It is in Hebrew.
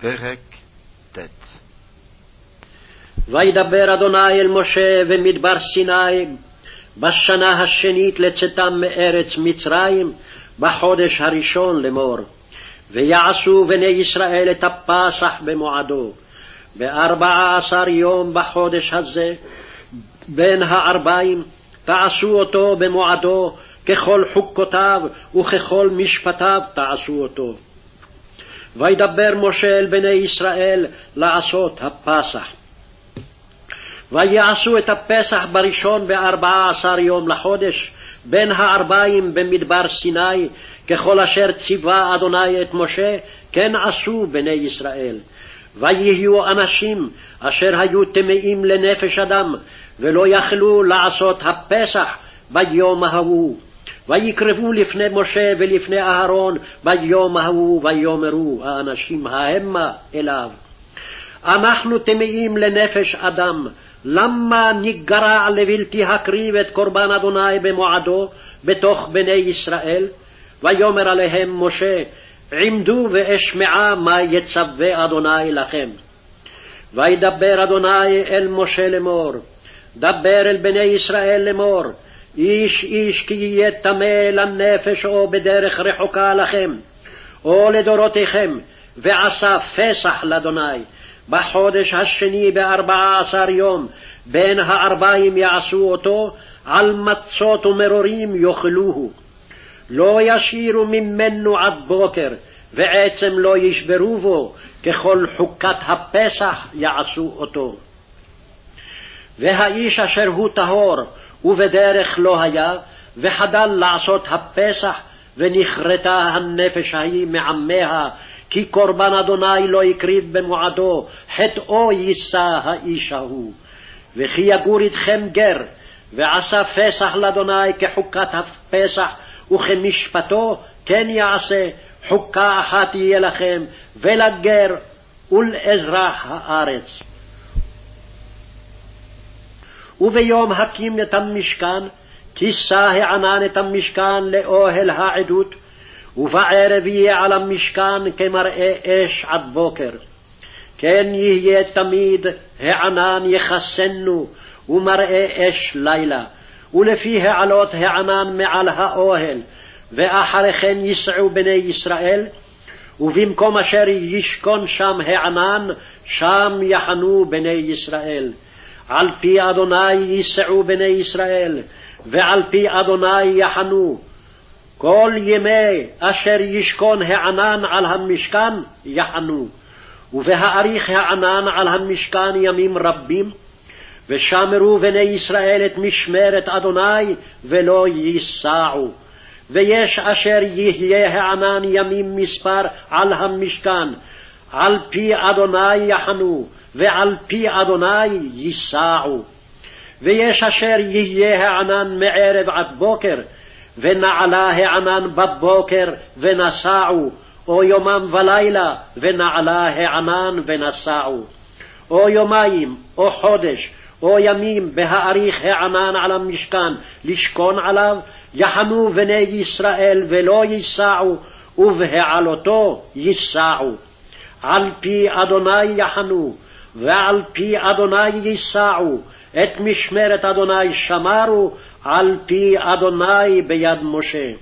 פרק ט' וידבר אדוני אל משה במדבר סיני בשנה השנית לצאתם מארץ מצרים, בחודש הראשון לאמור. ויעשו בני ישראל את הפסח במועדו, בארבע עשר יום בחודש הזה, בין הערביים, תעשו אותו במועדו, ככל חוקותיו וככל משפטיו תעשו אותו. וידבר משה אל בני ישראל לעשות הפסח. ויעשו את הפסח בראשון בארבעה עשר יום לחודש, בין הערביים במדבר סיני, ככל אשר ציווה אדוני את משה, כן עשו בני ישראל. ויהיו אנשים אשר היו טמאים לנפש אדם, ולא יכלו לעשות הפסח ביום ההוא. ויקרבו לפני משה ולפני אהרון ביום ההוא, ויאמרו האנשים ההמה אליו. אנחנו טמאים לנפש אדם, למה ניגרע לבלתי הקריב את קורבן אדוני במועדו בתוך בני ישראל? ויאמר עליהם משה, עמדו ואשמעה מה יצווה אדוני לכם. וידבר אדוני אל משה לאמור, דבר אל בני ישראל לאמור, איש איש כי יהיה טמא לנפש או בדרך רחוקה לכם, או לדורותיכם, ועשה פסח לאדוני, בחודש השני בארבע עשר יום, בין הארבעים יעשו אותו, על מצות ומרורים יאכלוהו. לא ישירו ממנו עד בוקר, ועצם לא ישברו בו, ככל חוקת הפסח יעשו אותו. והאיש אשר הוא טהור, ובדרך לא היה, וחדל לעשות הפסח, ונכרתה הנפש ההיא מעמיה, כי קורבן אדוני לא הקריב במועדו, חטאו יישא האיש ההוא. וכי יגור איתכם גר, ועשה פסח לאדוני כחוקת הפסח, וכמשפטו כן יעשה, חוקה אחת יהיה לכם, ולגר ולאזרח הארץ. וביום הקים את המשכן, כיסה הענן את המשכן לאוהל העדות, ובערב יהיה על המשכן כמראה אש עד בוקר. כן יהיה תמיד הענן יכסנו, ומראה אש לילה, ולפי העלות הענן מעל האוהל, ואחרי כן ייסעו בני ישראל, ובמקום אשר ישכון שם הענן, שם יחנו בני ישראל. על פי אדוני ייסעו בני ישראל, ועל פי אדוני יחנו. כל ימי אשר ישכון הענן על המשכן יחנו, ובהאריך הענן על המשכן ימים רבים, ושמרו בני ישראל את משמרת אדוני, ולא ייסעו. ויש אשר יהיה הענן ימים מספר על המשכן, על פי אדוני יחנו, ועל פי אדוני ייסעו. ויש אשר יהיה הענן מערב עד בוקר, ונעלה הענן בבוקר ונסעו, או יומם ולילה, ונעלה הענן ונסעו. או יומיים, או חודש, או ימים, בהאריך הענן על המשכן, לשכון עליו, יחנו בני ישראל ולא ייסעו, ובהעלותו ייסעו. על פי אדוני יחנו, ועל פי אדוני ייסעו, את משמרת אדוני שמרו, על פי אדוני ביד משה.